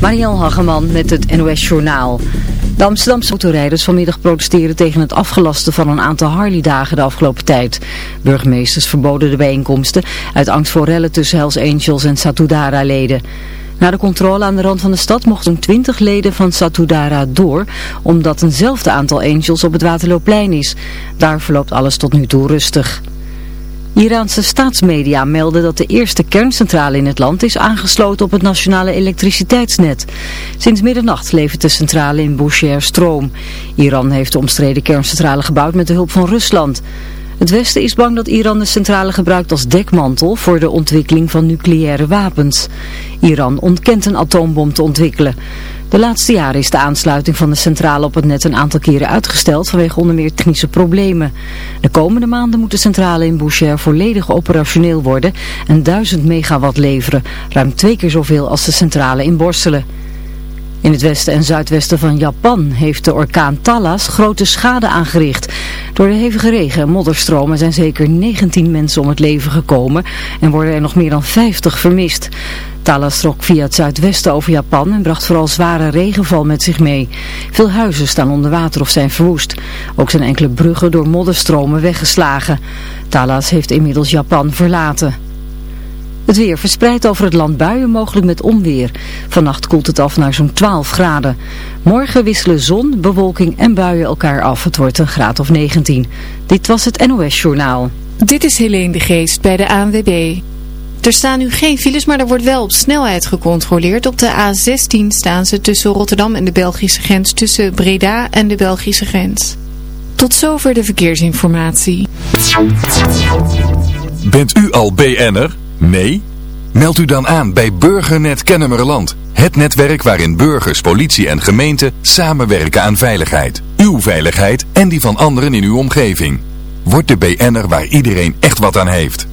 Marielle Hageman met het NOS Journaal. De Amsterdamse autorijders vanmiddag protesteren tegen het afgelasten van een aantal Harley-dagen de afgelopen tijd. Burgemeesters verboden de bijeenkomsten uit angst voor rellen tussen Hells Angels en Satudara-leden. Na de controle aan de rand van de stad mochten 20 leden van Satudara door, omdat eenzelfde aantal Angels op het Waterloopplein is. Daar verloopt alles tot nu toe rustig. Iraanse staatsmedia melden dat de eerste kerncentrale in het land is aangesloten op het nationale elektriciteitsnet. Sinds middernacht levert de centrale in Bushehr stroom. Iran heeft de omstreden kerncentrale gebouwd met de hulp van Rusland. Het Westen is bang dat Iran de centrale gebruikt als dekmantel voor de ontwikkeling van nucleaire wapens. Iran ontkent een atoombom te ontwikkelen. De laatste jaren is de aansluiting van de centrale op het net een aantal keren uitgesteld vanwege onder meer technische problemen. De komende maanden moet de centrale in Boucher volledig operationeel worden en 1000 megawatt leveren, ruim twee keer zoveel als de centrale in Borselen. In het westen en zuidwesten van Japan heeft de orkaan Talas grote schade aangericht. Door de hevige regen en modderstromen zijn zeker 19 mensen om het leven gekomen en worden er nog meer dan 50 vermist. Talas trok via het zuidwesten over Japan en bracht vooral zware regenval met zich mee. Veel huizen staan onder water of zijn verwoest. Ook zijn enkele bruggen door modderstromen weggeslagen. Talas heeft inmiddels Japan verlaten. Het weer verspreidt over het land buien, mogelijk met onweer. Vannacht koelt het af naar zo'n 12 graden. Morgen wisselen zon, bewolking en buien elkaar af. Het wordt een graad of 19. Dit was het NOS Journaal. Dit is Helene de Geest bij de ANWB. Er staan nu geen files, maar er wordt wel op snelheid gecontroleerd. Op de A16 staan ze tussen Rotterdam en de Belgische grens, tussen Breda en de Belgische grens. Tot zover de verkeersinformatie. Bent u al BN'er? Nee? Meld u dan aan bij Burgernet Kennemerland. Het netwerk waarin burgers, politie en gemeente samenwerken aan veiligheid. Uw veiligheid en die van anderen in uw omgeving. Word de BN'er waar iedereen echt wat aan heeft.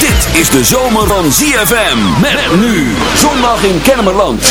Dit is de zomer van ZFM. Met nu. Zondag in Kennemerland.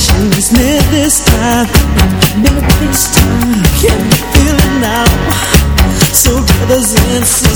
Patience me this time, this time. Can you feel it now? So brothers and sisters.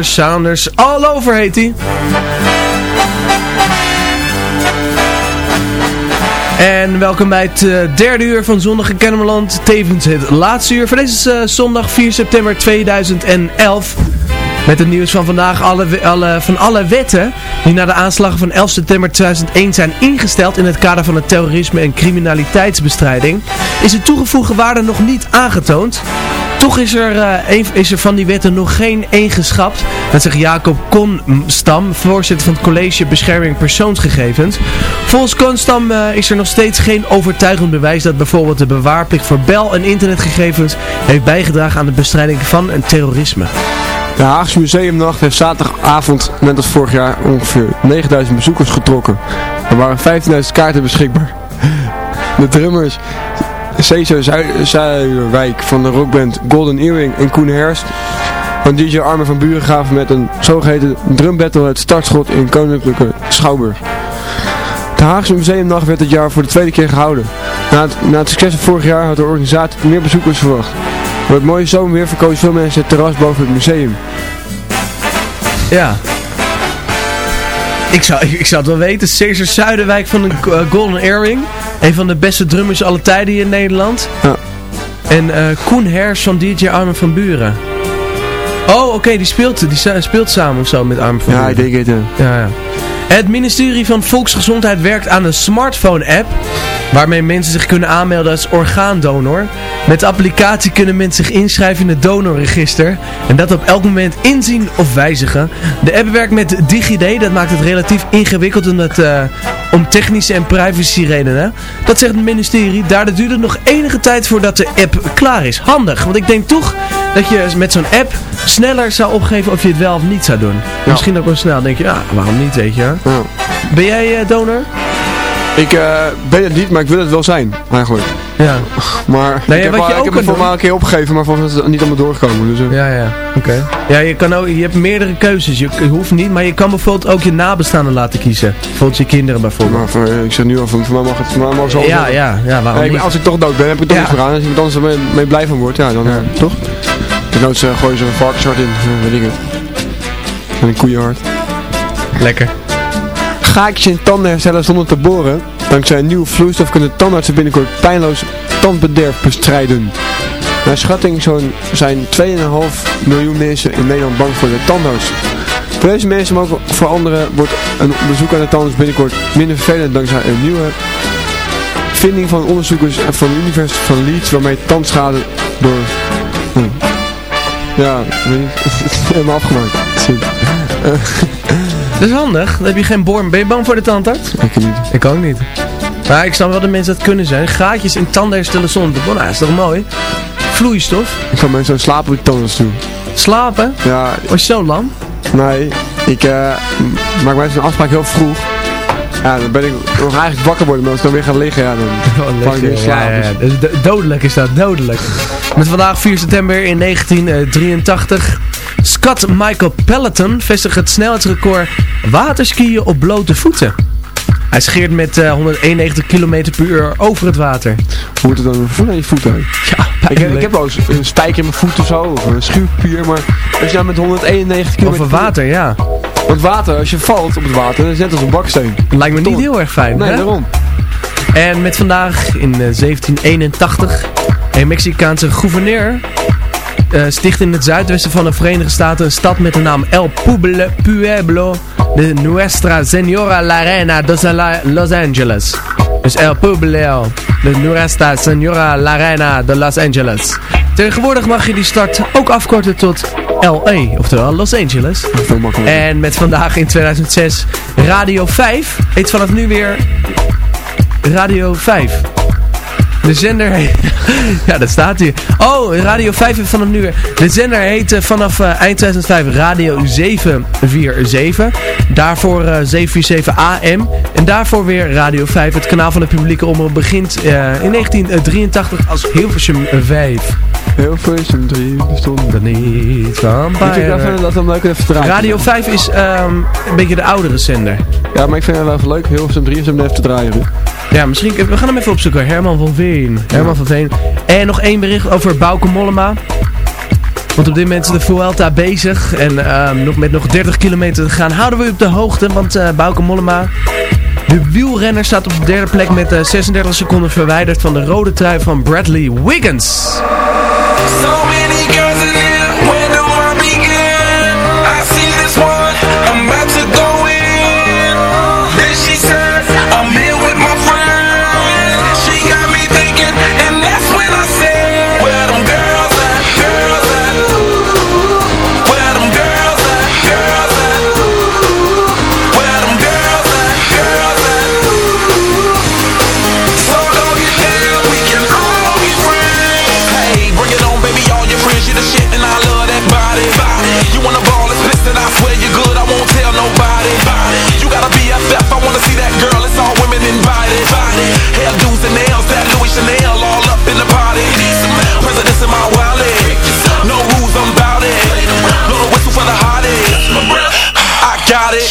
Saunders, all over heet hij. En welkom bij het eh, derde uur van Zondag in Kennemerland. Tevens het laatste uur van deze eh, zondag 4 september 2011. Met het nieuws van vandaag alle, alle, van alle wetten die na de aanslagen van 11 september 2001 zijn ingesteld in het kader van het terrorisme en criminaliteitsbestrijding, is de toegevoegde waarde nog niet aangetoond. Toch is er, eh, is er van die wetten nog geen één geschrapt. Dat zegt Jacob Konstam, voorzitter van het college Bescherming Persoonsgegevens. Volgens Konstam eh, is er nog steeds geen overtuigend bewijs dat bijvoorbeeld de bewaarplicht voor bel- en internetgegevens heeft bijgedragen aan de bestrijding van een terrorisme. De Haagse Museumnacht heeft zaterdagavond, net als vorig jaar, ongeveer 9000 bezoekers getrokken. Er waren 15.000 kaarten beschikbaar. De drummers Cesar Zuid- Zuiderwijk van de rockband Golden Earring en Koen Herst van DJ Armin van Buren gaven met een zogeheten drumbattle het startschot in Koninklijke Schouwburg. De Haagse Museumnacht werd dit jaar voor de tweede keer gehouden. Na het, na het succes van vorig jaar had de organisatie meer bezoekers verwacht. Door het mooie zomerweer verkozen veel mensen het terras boven het museum. Ja. Ik zou, ik zou het wel weten. Cesar Zuiderwijk van de eh, Golden Earring. Een van de beste drummers alle tijden hier in Nederland. Ja. En eh, Koen Hers van DJ Armin van Buren. Oh, oké, die speelt, die speelt samen of zo met Armin van Ja, Buren. ik denk het. ja. Ja, ja. Het ministerie van Volksgezondheid werkt aan een smartphone-app waarmee mensen zich kunnen aanmelden als orgaandonor. Met de applicatie kunnen mensen zich inschrijven in het donorregister en dat op elk moment inzien of wijzigen. De app werkt met DigiD, dat maakt het relatief ingewikkeld omdat, eh, om technische en privacy redenen. Dat zegt het ministerie, daardoor duurt het nog enige tijd voordat de app klaar is. Handig, want ik denk toch dat je met zo'n app sneller zou opgeven of je het wel of niet zou doen. Misschien ook wel snel, denk je, ah, waarom niet, weet je. Ja. Ben jij eh, donor? Ik eh, ben het niet, maar ik wil het wel zijn, eigenlijk. Ja. Maar ja, ik heb, wat al- je ik heb het voor doen- mij een keer opgegeven, maar volgens mij is het niet allemaal doorgekomen. Dus, eh, Ja, ja. Oké. Ja, je, kan ook, je hebt meerdere keuzes. Je, je hoeft niet, maar je kan bijvoorbeeld ook je nabestaanden laten kiezen. Bijvoorbeeld je kinderen bijvoorbeeld. maar voor, eh, ik zeg nu al, van, voor mij mag het voor mij mag zo Ja, ja, ja, waarom Ja, ik, als ik toch dood ben, heb ik toch Ja. niet gedaan. Als iemand anders er mee, mee blij van wordt, ja, dan eh, toch? De noods uh, gooien ze een varkenshart in, eh, weet ik het. En een koeienhart. Lekker. Gaatjes in tanden herstellen zonder te boren. Dankzij een nieuwe vloeistof kunnen tandartsen binnenkort pijnloos tandbederf bestrijden. Naar schatting zo'n zijn 2,5 miljoen mensen in Nederland bang voor de tandarts. Voor deze mensen, maar ook voor anderen, wordt een bezoek aan de tandarts binnenkort minder vervelend dankzij een nieuwe vinding van onderzoekers van de Universiteit van Leeds waarmee tandschade door... Hm. Ja, weet niet. Helemaal afgemaakt. Dat is handig. Dan heb je geen boor. Ben je bang voor de tandarts? Ik niet. Ik ook niet. Maar ik snap wel dat mensen dat kunnen zijn. Gaatjes in tanden herstellen zonder. Nou, is toch mooi? Vloeistof. Ik ga mensen zo slapen de tandarts toe. Slapen. Ja, Was je zo lam? Nee, ik m- maak meestal een afspraak heel vroeg. Ja, dan ben ik nog eigenlijk wakker worden, maar als ik dan weer ga liggen, ja, dan val ik weer slaap. Ja, ja, ja. Dus- dodelijk is dat, dodelijk. Met vandaag 4 september in 1983. Scott Michael Peloton vestigt het snelheidsrecord waterskiën op blote voeten. Hij scheert met eh, 191 km per uur over het water. Hoe moet het dan voelen aan je voeten? Ja, Ik heb, ik heb wel eens een spijker in mijn voet of zo, of een schuurpier, maar als je nou met 191 km Over water, ja. Want water, als je valt op het water, dat is net als een baksteen. Lijkt me niet heel erg fijn. Nee, hè? daarom. En met vandaag in eh, 1781 een Mexicaanse gouverneur eh, sticht in het zuidwesten van de Verenigde Staten een stad met de naam El Pueblo, Pueblo de Nuestra Señora La Reina de Los Angeles. Dus El Pueblo de Nuestra Señora La Reina de Los Angeles. Tegenwoordig mag je die stad ook afkorten tot LA, oftewel Los Angeles. En met vandaag in 2006 Radio 5 heet vanaf nu weer Radio 5. De zender ja, dat staat hier. Oh, Radio 5 heeft vanaf nu weer... De zender heet eh, vanaf eh, eind 2005 Radio 747. Daarvoor eh, 747 AM. En daarvoor weer Radio 5. Het kanaal van de publieke omroep begint eh, in 1983 als Hilversum 5. Heel veel is een drie bestonden. Dat niet van ik Bayern. even, dat dan leuk even te draaien. Radio 5 is ehm, een beetje de oudere zender. Ja, maar ik vind het wel even leuk. Heel veel 3 is hem even te draaien. Ja, misschien, we gaan hem even opzoeken. Herman van Veen. Herman van Veen. En nog één bericht over Bauke Mollema. Want op dit moment is de Vuelta bezig. En ehm, nog, met nog 30 kilometer te gaan houden we u op de hoogte. Want eh Bauke Mollema, de wielrenner staat op de derde plek met eh, 36 seconden verwijderd van de rode trui van Bradley Wiggins.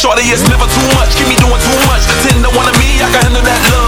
Shorty, is never too much. Keep me doing too much. Ten 10 to one of me, I can handle that love.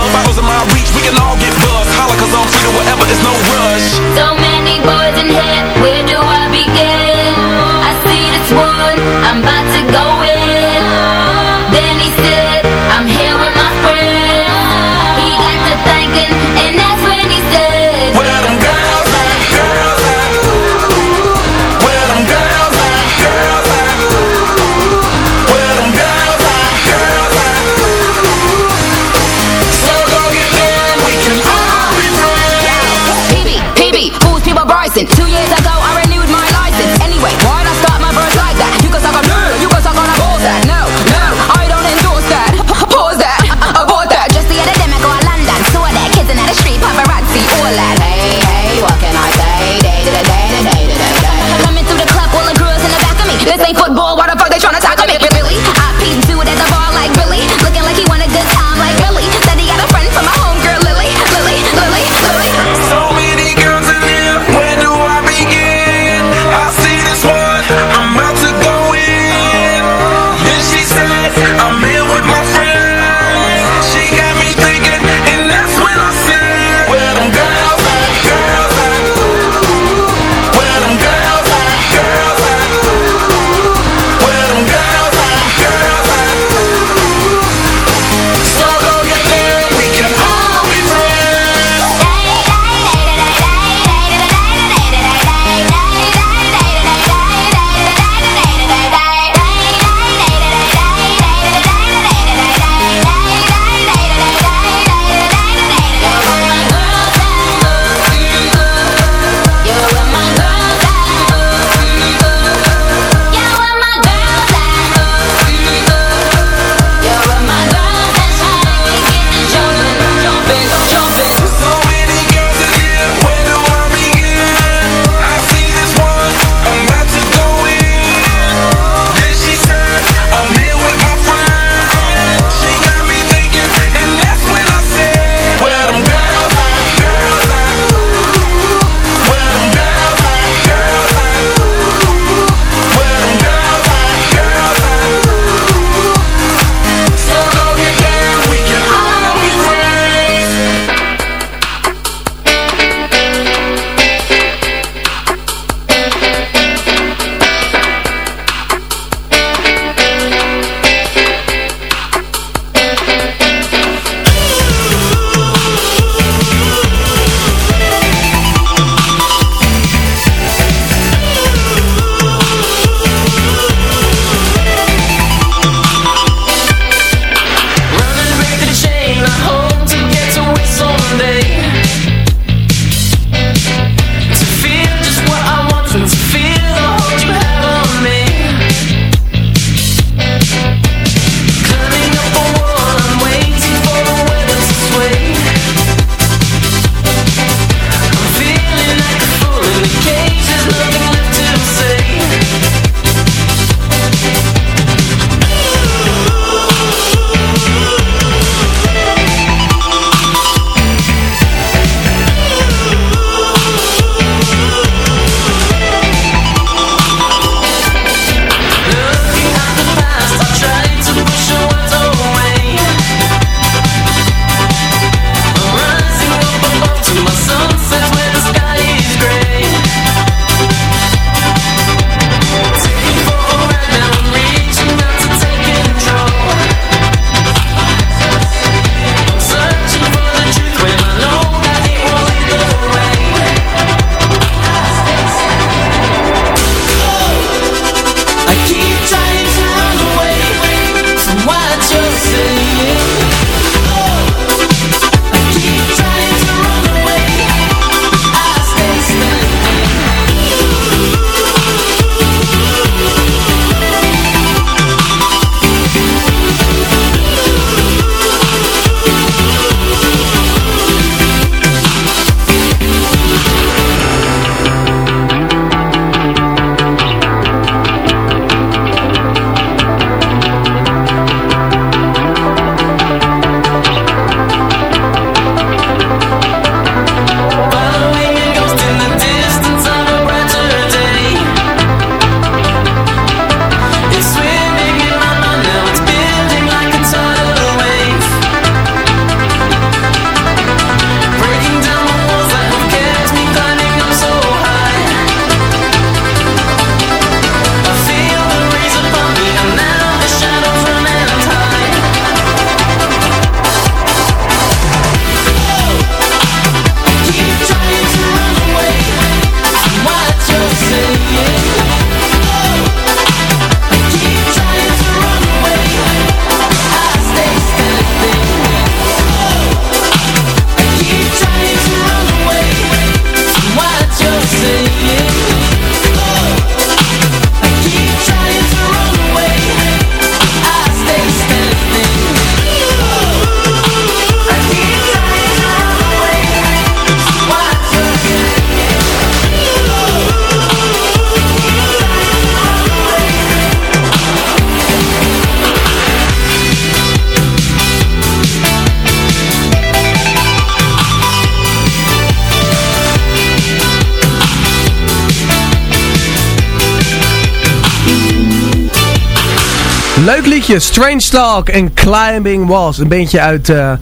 Leuk liedje, Strange Talk en Climbing Walls. Een beetje uit, eh,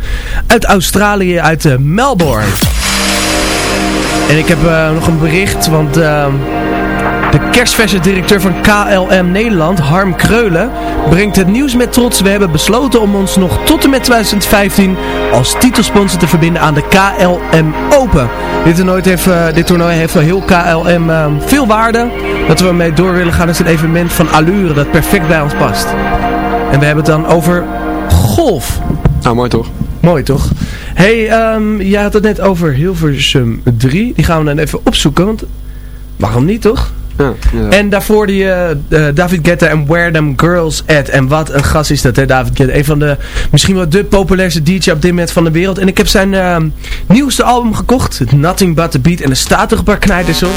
uit Australië, uit eh, Melbourne. En ik heb eh, nog een bericht, want de kerstverse directeur van KLM Nederland, Harm Kreulen, brengt het nieuws met trots. We hebben besloten om ons nog tot en met 2015 als titelsponsor te verbinden aan de KLM Open. Dit toernooi heeft, dit toernooi heeft voor heel KLM veel waarde. Dat we ermee door willen gaan is een evenement van allure dat perfect bij ons past. En we hebben het dan over golf. Nou, mooi toch? Mooi toch? hey, um, je had het net over Hilversum 3. Die gaan we dan even opzoeken, want waarom niet toch? En daarvoor die uh, David Guetta en Where Them Girls At. En wat een gast is dat hè, David Guetta. Een van de, misschien wel de populairste DJ op dit moment van de wereld. En ik heb zijn uh, nieuwste album gekocht. Nothing But The Beat. En er staat er een paar knijters op.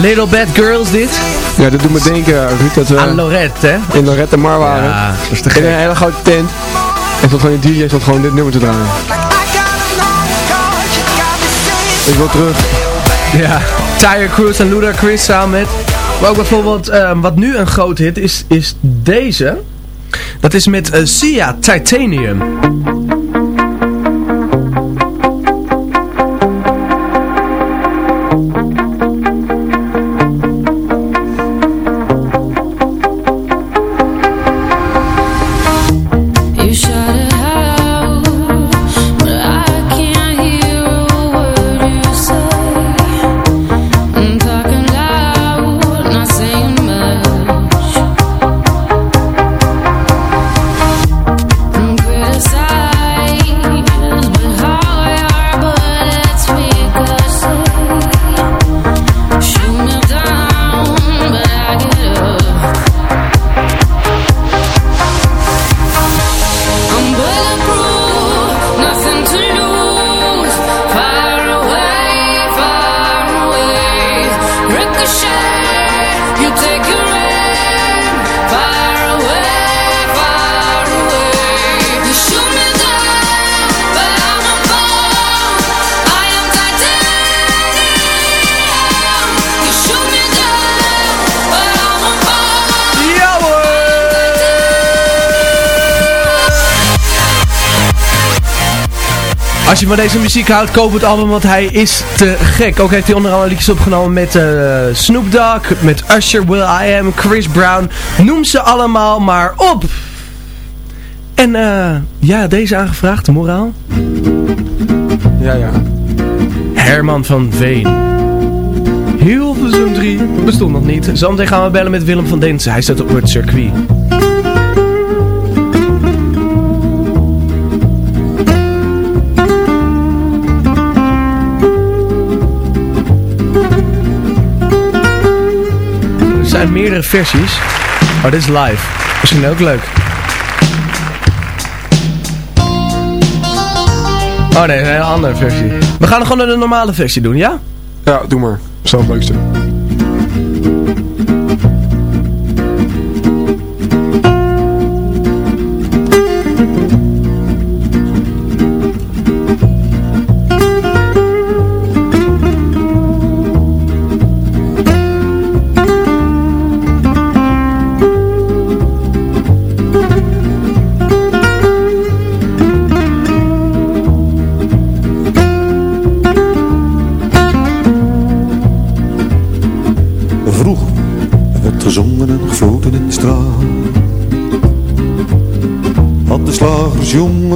Little Bad Girls dit? Ja, dat doet me denken, Ruud, dat we... Aan Lorette, hè? In Lorette Mar waren. Ja, dat is te In een hele grote tent. En stond gewoon een DJ stond gewoon dit nummer te draaien. Ik wil terug. Ja. Tyre Cruise en Ludacris samen met... Maar ook bijvoorbeeld, um, wat nu een groot hit is, is deze. Dat is met uh, Sia Titanium. Als je van deze muziek houdt, koop het album, want hij is te gek. Ook heeft hij onder andere liedjes opgenomen met uh, Snoop Dogg, met Usher, Will I Am, Chris Brown. Noem ze allemaal maar op. En uh, ja, deze aangevraagd, de moraal. Ja, ja. Herman van Veen. Hilversum 3 bestond nog niet. Zometeen gaan we bellen met Willem van Densen. Hij staat op het circuit. Zijn meerdere versies. Maar dit is live. Misschien ook leuk. Oh nee, een hele andere versie. We gaan gewoon de normale versie doen, ja? Ja, doe maar. Zo het leukste.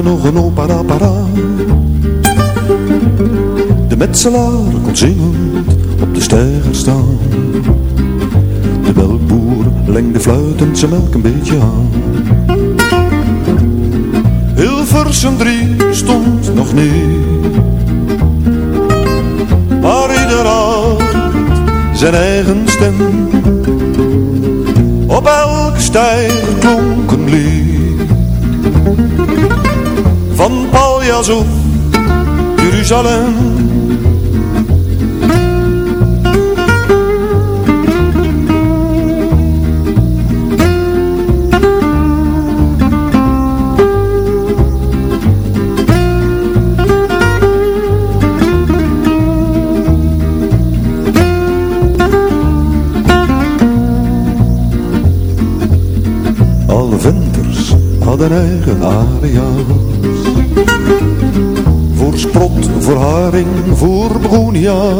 Nog een opera. De metselaar kon zingend op de steiger staan. De melkboer lengde fluitend zijn melk een beetje aan. Hilversum drie stond nog niet. Maar ieder had zijn eigen stem. Op elke stijger klonk een lied van Paljas of Jeruzalem. Alle venters hadden eigen aria's. Sprot, voor begonia.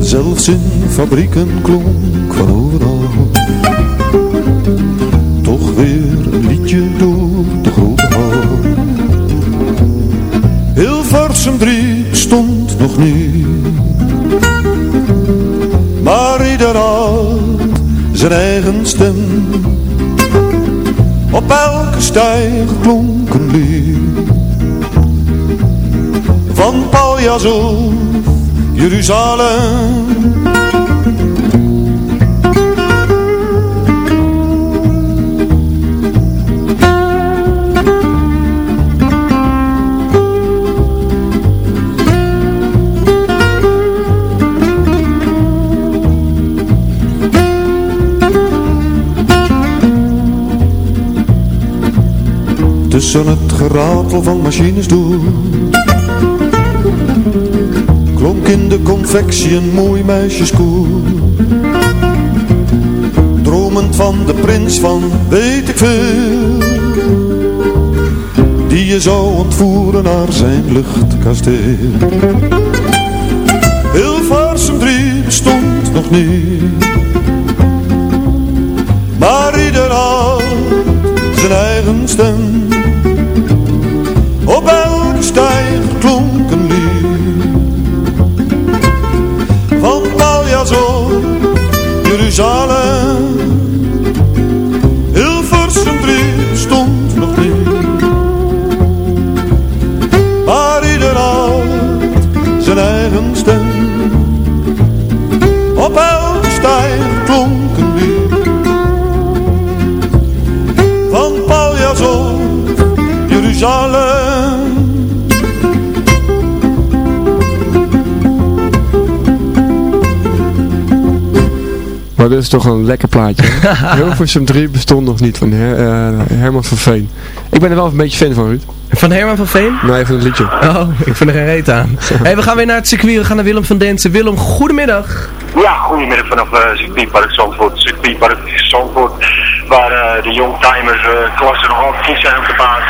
Zelfs in fabrieken klonk van overal. Toch weer een liedje door de grote hal. Hilversum drie bestond nog niet. Maar ieder had zijn eigen stem. Op elke stijger klonk een lied. Van of Jeruzalem. Tussen het geratel van machines door in de confectie een mooi meisjeskoor Dromend van de prins van weet ik veel Die je zou ontvoeren naar zijn luchtkasteel. Hilversum 3 bestond nog niet Maar ieder had zijn eigen stem Jeruzalem toch een lekker plaatje. Hilversum 3 bestond nog niet van Her- eh, Herman van Veen. Ik ben er wel een beetje fan van, Ruud. Van Herman van Veen? Nee, van het liedje. Oh, ik vind er geen reet aan. hey, we gaan weer naar het circuit. We gaan naar Willem van Densen. Willem, goedemiddag. Ja, goedemiddag vanaf uh, circuitpark Zandvoort. Circuitpark Zandvoort, waar eh, de youngtimers uh, klassen nog actief zijn op de baan.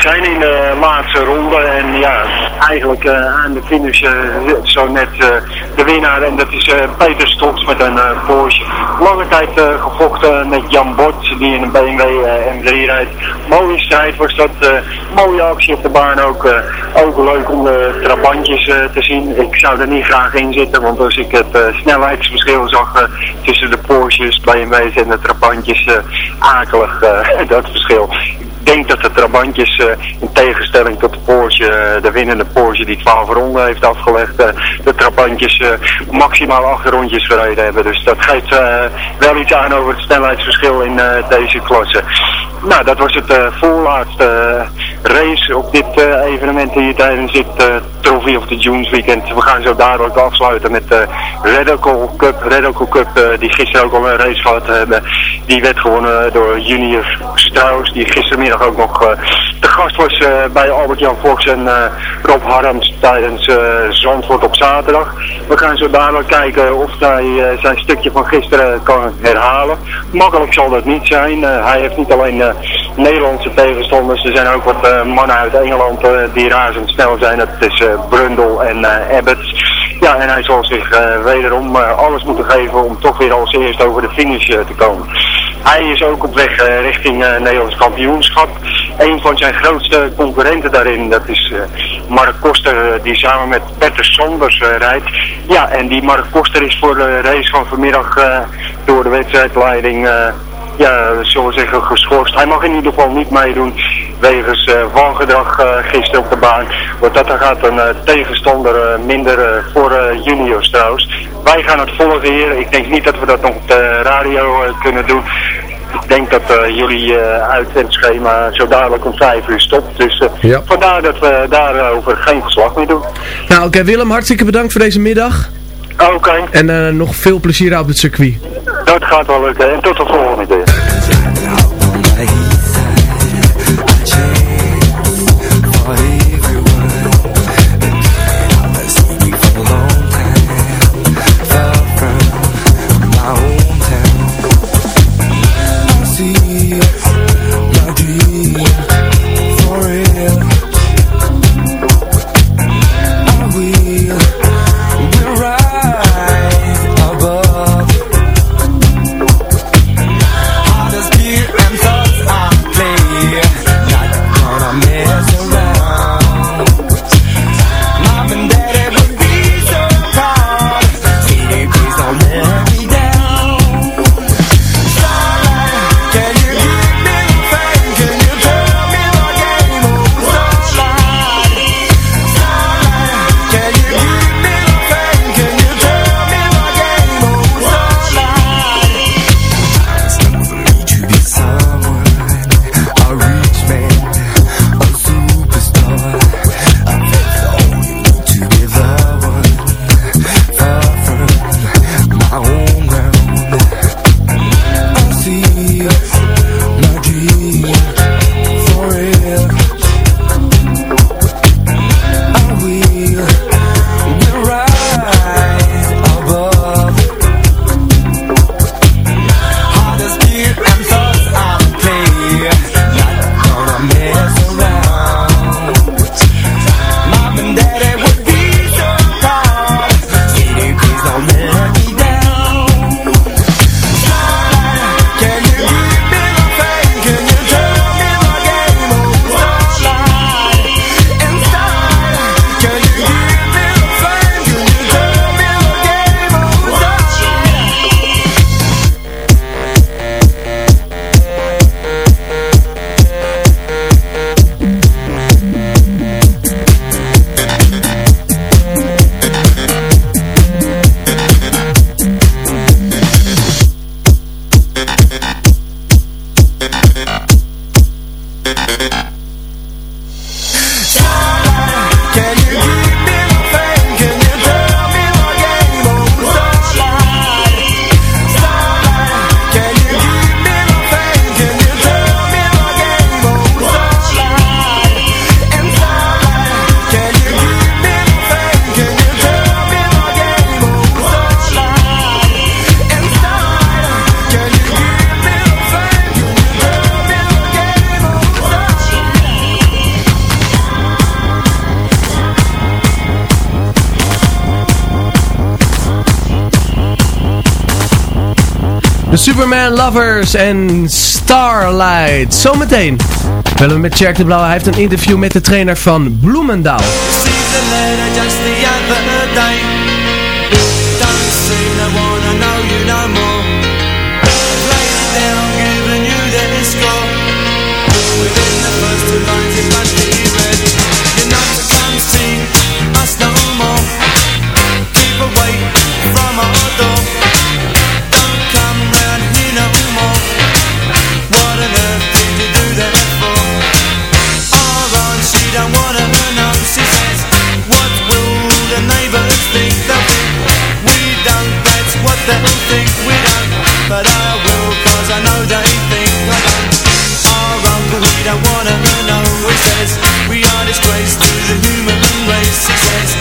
Zijn in de laatste ronde en ja, eigenlijk eh, aan de finish eh, zo net eh, de winnaar. En dat is eh, Peter Stots met een eh, Porsche. Lange tijd eh, gevochten met Jan Bot, die in een BMW eh, M3 rijdt. Mooie strijd was dat, eh, mooie actie op de baan ook. eh, ook leuk om de trabantjes eh, te zien. Ik zou er niet graag in zitten, want als ik het eh, snelheidsverschil zag eh, tussen de Porsches, BMW's en de trabantjes, eh, akelig eh, dat verschil. Denk dat de Trabantjes eh, in tegenstelling tot de Porsche, eh, de winnende Porsche die 12 ronden heeft afgelegd, eh, de Trabantjes maximaal 8 rondjes verreden hebben. Dus dat geeft wel iets aan over het snelheidsverschil in deze klasse. Nou, dat was het voorlaatste race op dit evenement hier tijdens dit Trophy of the Dunes weekend. We gaan zo dadelijk afsluiten met de Ocle Cup. Ocle Cup die gisteren ook al een race gehad hebben. Die werd gewonnen door Junior Strauss, die gistermiddag ook nog eh, te gast was eh, bij Albert-Jan Fox en eh, Rob Harms tijdens eh, Zandvoort op zaterdag. We gaan zo dadelijk kijken of hij eh, zijn stukje van gisteren kan herhalen. Makkelijk zal dat niet zijn. Eh, hij heeft niet alleen eh, Nederlandse tegenstanders, er zijn ook wat eh, mannen uit Engeland eh, die razendsnel zijn. Dat is eh, Brundle en eh Abbott. Ja, en hij zal zich eh, wederom eh, alles moeten geven om toch weer als eerste over de finish eh, te komen. Hij is ook op weg richting Nederlands kampioenschap. Een van zijn grootste concurrenten daarin, dat is Mark Koster, die samen met Petter Sanders eh, rijdt. Ja, en die Mark Koster is voor de race van vanmiddag door de wedstrijdleiding ja, zullen we zeggen, geschorst. Hij mag in ieder geval niet meedoen wegens uh, wangedrag uh, gisteren op de baan. Want dat gaat een eh, tegenstander minder voor juniors trouwens. Wij gaan het volgen hier. Ik denk niet dat we dat nog op de radio kunnen doen. Ik denk dat jullie uitzendschema zo dadelijk om vijf uur stopt. Dus ja. vandaar dat we daarover geen verslag meer doen. Nou oké Willem, hartstikke bedankt voor deze middag. Oké. En nog veel plezier op het circuit. Dat gaat wel lukken en tot de volgende keer. reír. Superman Lovers en Starlight. Zometeen bellen we met Jack de Blauwe. Hij heeft een interview met de trainer van Bloemendaal. the human race.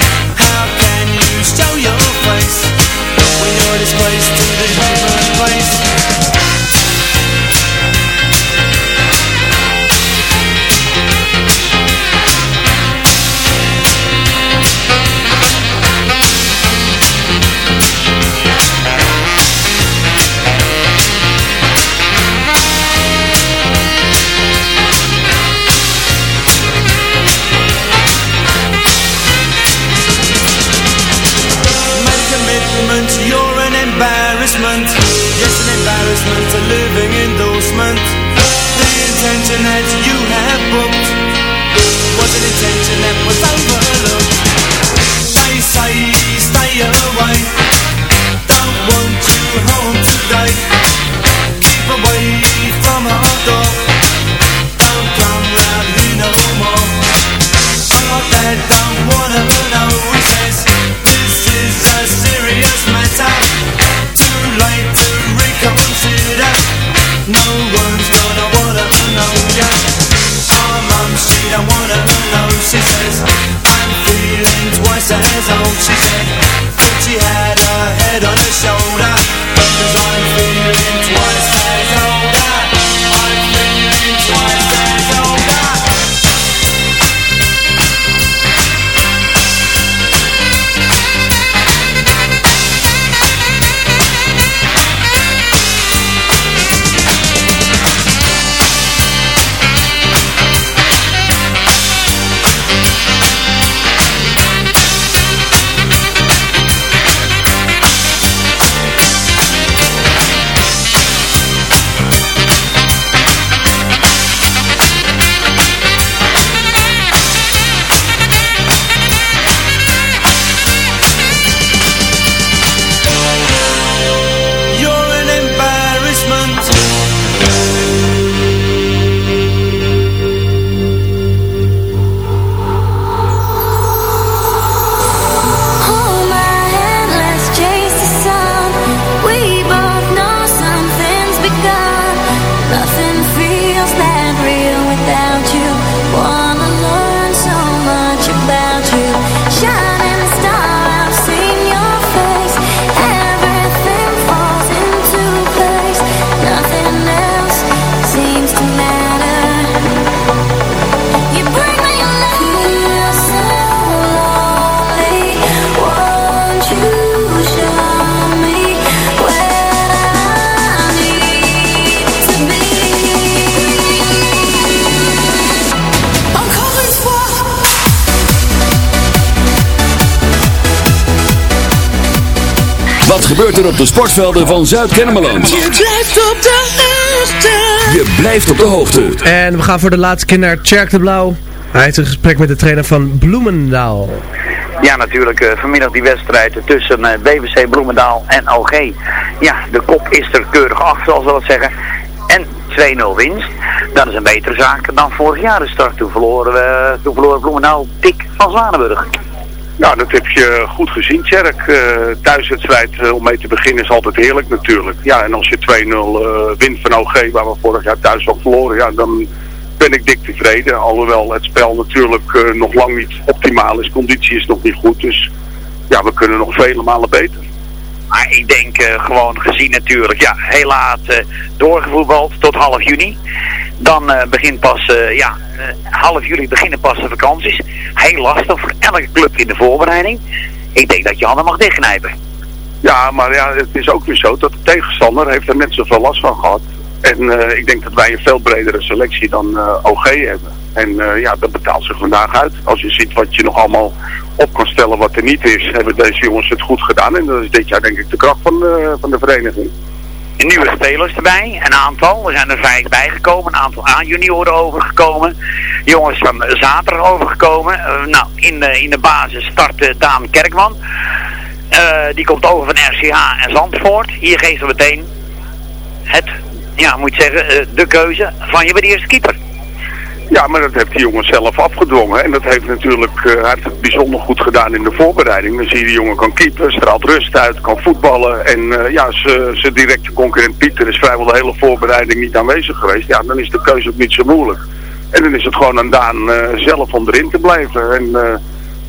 Gebeurt er op de sportvelden van Zuid-Kennemerland? Je blijft op de hoogte. Je blijft op de hoogte. En we gaan voor de laatste keer naar Tjerk de Blauw. Hij heeft een gesprek met de trainer van Bloemendaal. Ja, natuurlijk. eh, vanmiddag die wedstrijd tussen eh, BVC Bloemendaal en OG. Ja, de kop is er keurig af, zoals we dat zeggen. En 2-0 winst. Dat is een betere zaak dan vorig jaar de start. Toen verloren, we, toen verloren Bloemendaal dik van Zwanenburg. Nou, dat heb je goed gezien, Tjerk. Eh thuiswedstrijd eh, om mee te beginnen is altijd heerlijk natuurlijk. Ja, en als je 2-0 eh, wint van OG, waar we vorig jaar thuis al verloren, ja, dan ben ik dik tevreden. Alhoewel het spel natuurlijk nog lang niet optimaal is. Conditie is nog niet goed, dus ja, we kunnen nog vele malen beter. Maar ik denk gewoon gezien natuurlijk, ja, heel laat eh, doorgevoetbald tot half juni. Dan eh, begint pas, eh, ja, eh, half juli beginnen pas de vakanties. Heel lastig voor elke club in de voorbereiding. Ik denk dat je handen mag dichtknijpen. Ja, maar ja, het is ook weer zo dat de tegenstander heeft er net zoveel last van gehad. En ik denk dat wij een veel bredere selectie dan OG hebben. En ja, dat betaalt zich vandaag uit. Als je ziet wat je nog allemaal op kan stellen wat er niet is, hebben deze jongens het goed gedaan. En dat is dit jaar denk ik de kracht van van de vereniging. Nieuwe spelers erbij, een aantal. Er zijn er vijf bijgekomen, een aantal A-junioren overgekomen. Jongens van zaterdag overgekomen. Eh, nou, in de, in de basis start eh, Daan Kerkman. Eh, die komt over van RCH en Zandvoort. Hier geeft ze meteen het, ja, moet zeggen, de keuze van je eerste keeper. Ja, maar dat heeft die jongen zelf afgedwongen. En dat heeft natuurlijk, eh, hij het bijzonder goed gedaan in de voorbereiding. Dan zie je die jongen kan keepen, straalt rust uit, kan voetballen. En eh, ja, zijn directe concurrent Pieter is vrijwel de hele voorbereiding niet aanwezig geweest. Ja, dan is de keuze ook niet zo moeilijk. En dan is het gewoon aan Daan eh, zelf om erin te blijven. En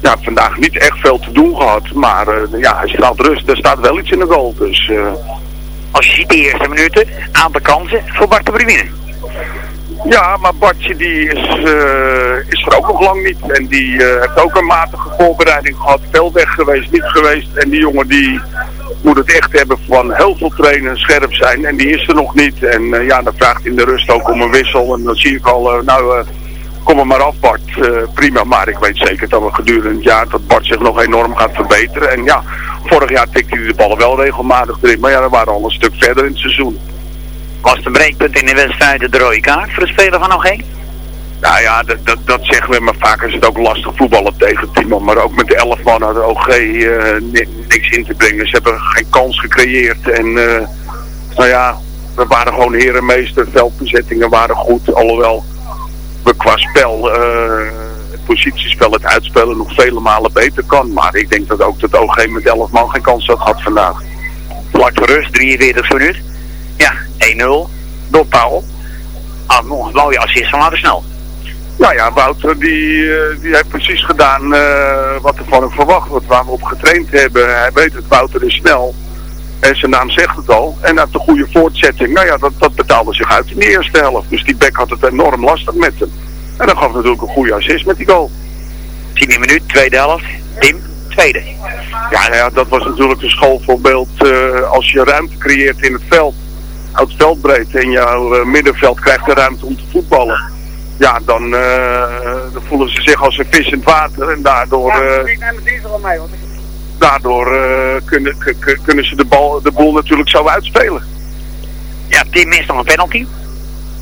ja, vandaag niet echt veel te doen gehad. Maar ja, hij straalt rust, er staat wel iets in de goal. Dus... Als je ziet de eerste minuten, aantal kansen voor Bart de Bruyne. Ja, maar Bartje die is, eh, is er ook nog lang niet. En die eh, heeft ook een matige voorbereiding gehad. Veel weg geweest, niet geweest. En die jongen die moet het echt hebben van heel veel trainen, scherp zijn. En die is er nog niet. En eh, ja, dan vraagt in de rust ook om een wissel. En dan zie ik al, nou, kom er maar af Bart. Prima, maar ik weet zeker dat we gedurende het jaar dat Bart zich nog enorm gaat verbeteren. En ja, vorig jaar tikte hij de ballen wel regelmatig erin. Maar ja, we waren al een stuk verder in het seizoen. Was een breekpunt in de wedstrijd de rode kaart voor de speler van OG? Nou ja, dat, dat, dat zeggen we, maar vaak is het ook lastig voetballen tegen Timon. Maar ook met de 11 man had de OG eh, ni- niks in te brengen. Ze hebben geen kans gecreëerd. En eh, nou ja, we waren gewoon herenmeester. Veldbezettingen waren goed. Alhoewel we qua spel, eh, het positiespel, het uitspelen nog vele malen beter kan. Maar ik denk dat ook dat OG met 11 man geen kans had gehad vandaag. Vlak voor rust, 43 minuut. Ja, 1-0 door Paul. Ah, nog een mooie assist van Snel. Nou ja, Wouter die, eh, die heeft precies gedaan eh, wat er van hem verwacht wordt, waar we op getraind hebben. Hij weet het, Wouter is snel. En zijn naam zegt het al. En had de goede voortzetting. Nou ja, dat, dat betaalde zich uit in de eerste helft. Dus die bek had het enorm lastig met hem. En dan gaf natuurlijk een goede assist met die goal. Tiende minuut, tweede helft. Tim, tweede. Ja, nou ja, dat was natuurlijk een schoolvoorbeeld. eh, als je ruimte creëert in het veld, uit veldbreedte en jouw eh, middenveld krijgt de ruimte om te voetballen. Ja, dan, eh, dan voelen ze zich als een vis in het water en daardoor, eh, daardoor eh, kunnen, kunnen ze de, bal, de boel natuurlijk zo uitspelen. Ja, Tim mist nog een penalty.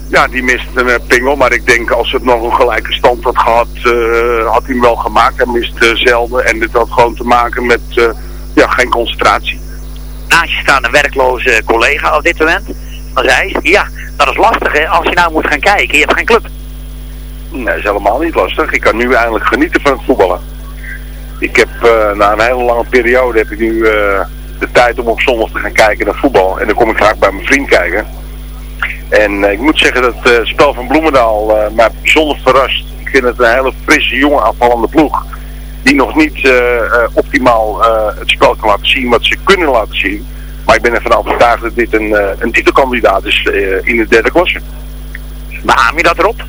Ja, die mist een eh, pingel, maar ik denk als het nog een gelijke stand had gehad, eh, had hij hem wel gemaakt. Hij mist eh, zelden en dit had gewoon te maken met eh, ja, geen concentratie. Naast je staat een werkloze collega op dit moment. Dan zei hij, ja, dat is lastig hè, als je nou moet gaan kijken. Je hebt geen club. Nee, dat is helemaal niet lastig. Ik kan nu eindelijk genieten van het voetballen. Ik heb eh, na een hele lange periode heb ik nu eh, de tijd om op zondag te gaan kijken naar voetbal. En dan kom ik graag bij mijn vriend kijken. En eh, ik moet zeggen dat het spel van Bloemendaal mij bijzonder verrast. Ik vind het een hele frisse, jonge aanvallende ploeg. Die nog niet eh, eh, optimaal eh, het spel kan laten zien wat ze kunnen laten zien. Maar ik ben ervan overtuigd dat dit een, een titelkandidaat is in de derde klasse. Beaam je dat erop?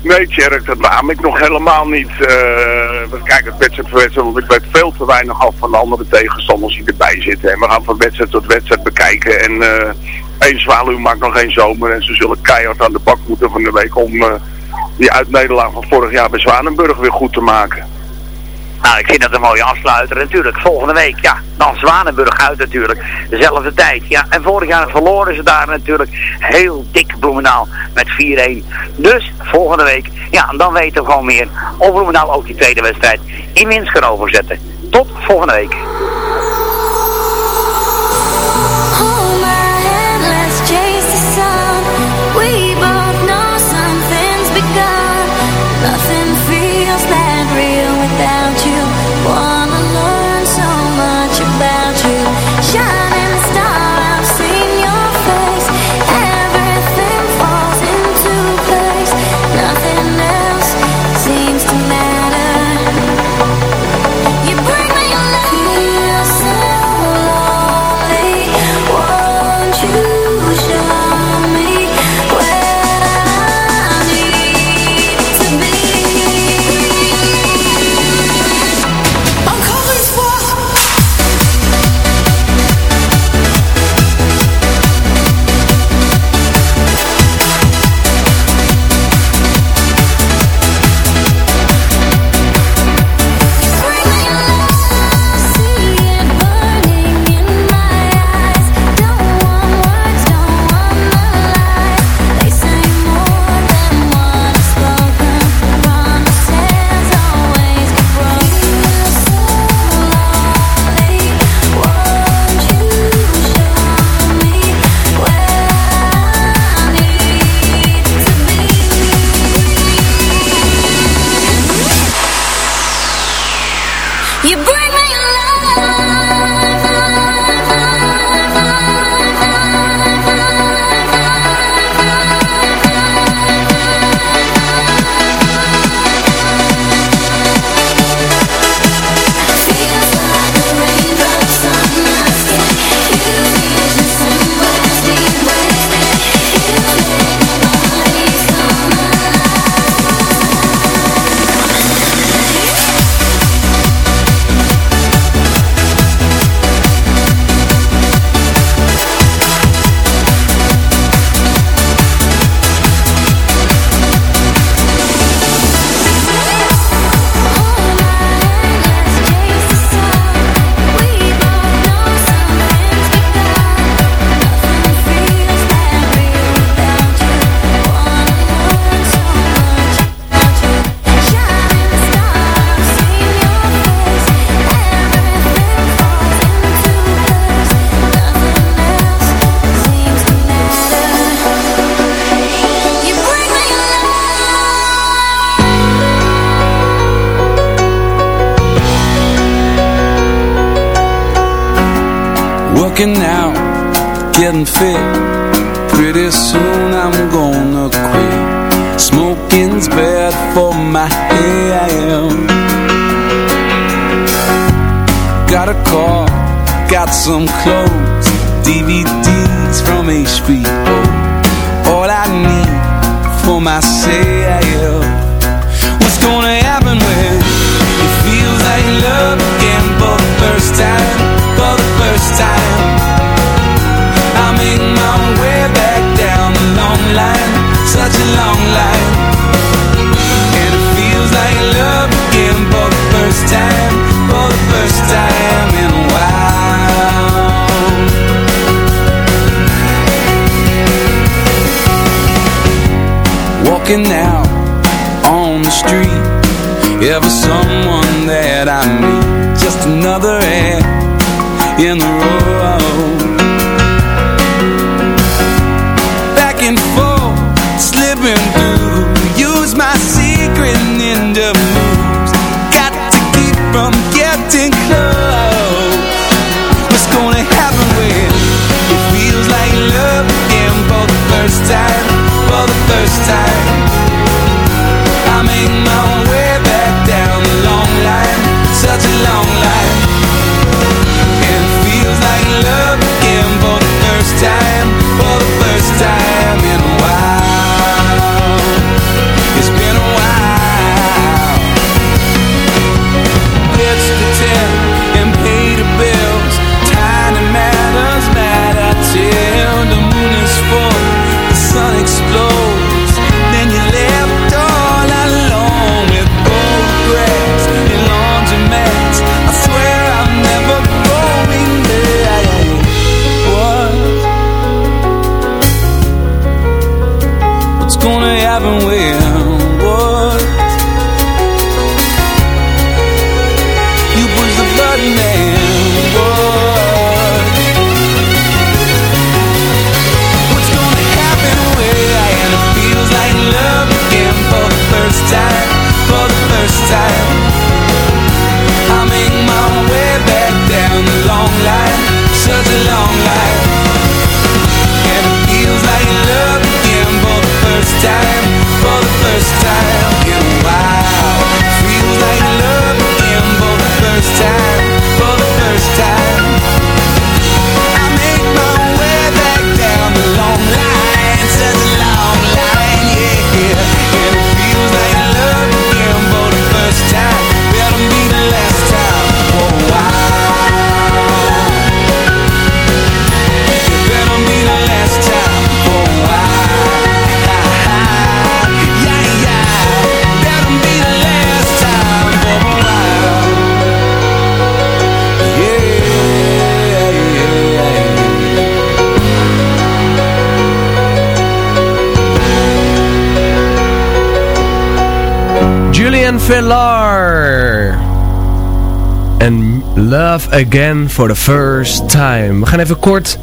Nee, Tjerk, dat beaam ik nog helemaal niet. We kijken wedstrijd voor wedstrijd, want ik weet veel te weinig af van de andere tegenstanders die erbij zitten. En we gaan van wedstrijd tot wedstrijd bekijken. En eh één zwaluw maakt nog geen zomer. En ze zullen keihard aan de bak moeten van de week om die uitnederlaag van vorig jaar bij Zwanenburg weer goed te maken. Nou, ik vind dat een mooie afsluiter. Natuurlijk, volgende week, ja, dan Zwanenburg uit natuurlijk. Dezelfde tijd, ja. En vorig jaar verloren ze daar natuurlijk heel dik Bloemendaal met 4-1. Dus, volgende week, ja, dan weten we gewoon meer of Bloemendaal ook die tweede wedstrijd in winst kan overzetten. Tot volgende week. You bring me Working out, getting fit. Pretty soon I'm gonna quit. Smoking Nothing's bad for my health. Got a car, got some clothes, DVDs from HBO. Walking out on the street, ever someone that I meet, just another long line, such a long line. Villar. En Love Again for the First Time. We gaan even kort,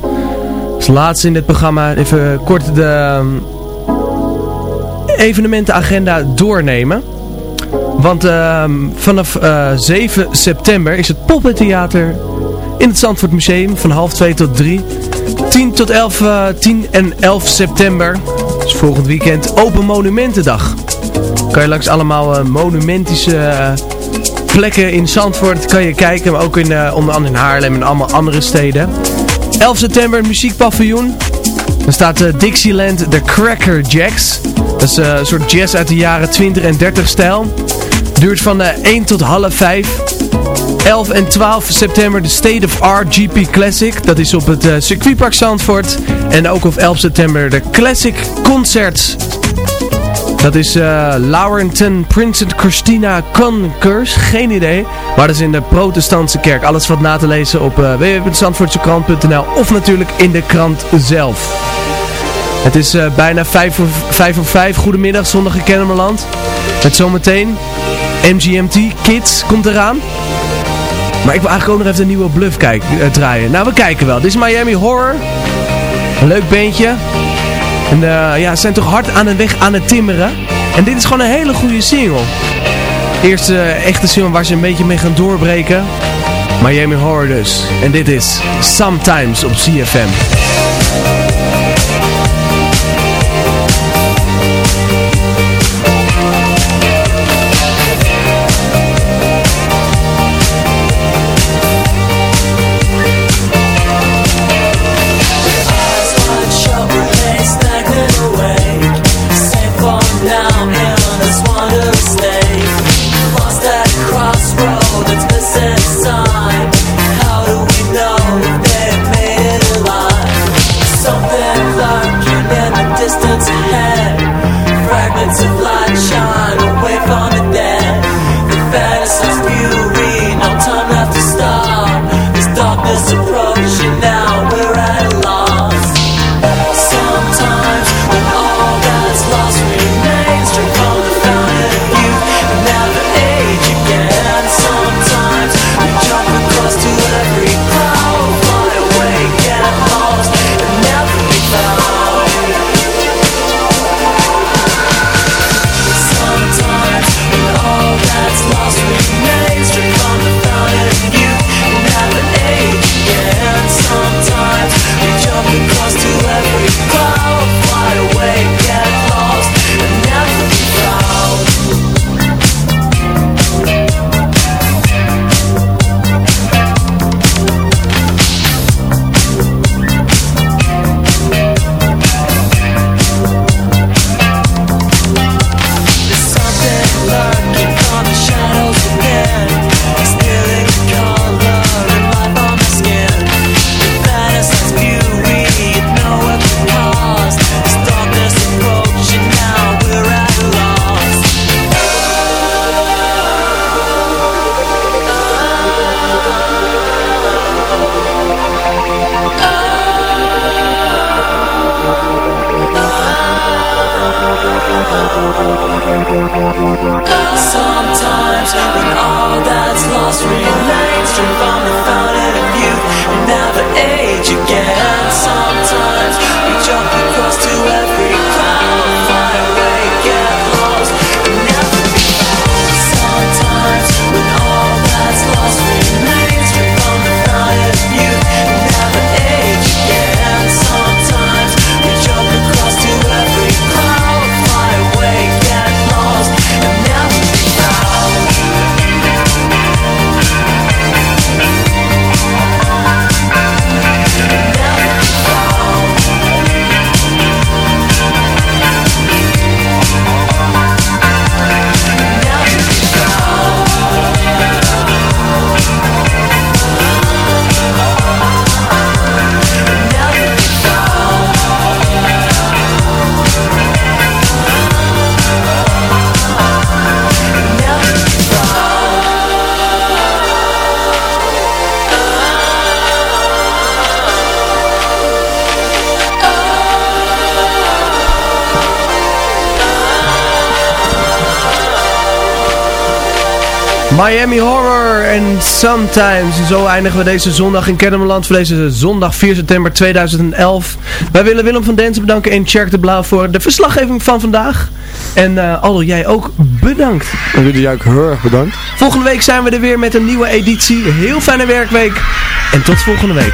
als laatste in dit programma, even kort de ehm, evenementenagenda doornemen. Want ehm, vanaf eh, 7 september is het Poppentheater in het Zandvoort Museum van half 2 tot 3. 10 tot 11, eh, 10 en 11 september, dus volgend weekend, Open Monumentendag. Kan je langs allemaal eh, monumentische eh, plekken in Zandvoort kan je kijken, maar ook in, eh, onder andere in Haarlem en allemaal andere steden. 11 september muziekpaviljoen. Dan staat Dixieland de Cracker Jacks. Dat is een soort jazz uit de jaren 20 en 30 stijl. Duurt van eh, 1 tot half 5. 11 en 12 september de State of Art GP Classic. Dat is op het circuitpark Zandvoort. En ook op 11 september de Classic Concerts. Dat is eh Laurenton Prince Christina Concurs. Geen idee. Maar dat is in de protestantse kerk. Alles wat na te lezen op uh, www.zandvoortsekrant.nl of natuurlijk in de krant zelf. Het is eh, bijna 5 voor, 5 voor 5. Goedemiddag, zondag in Kennemerland. Met zometeen MGMT Kids komt eraan. Maar ik wil eigenlijk ook nog even een nieuwe bluff kijk, eh, draaien. Nou, we kijken wel. Dit is Miami Horror. Een leuk beentje. En eh, ja, ze zijn toch hard aan de weg aan het timmeren. En dit is gewoon een hele goede single. Eerste eh, echte single waar ze een beetje mee gaan doorbreken. Miami Horror dus. En dit is Sometimes op CFM. Miami Horror en Sometimes. Zo eindigen we deze zondag in Kennemerland voor deze zondag 4 september 2011. Wij willen Willem van Densen bedanken en Cherk de Blauw voor de verslaggeving van vandaag. En eh, Aldo, jij ook bedankt. En jullie ook heel erg bedankt. Volgende week zijn we er weer met een nieuwe editie. Heel fijne werkweek en tot volgende week.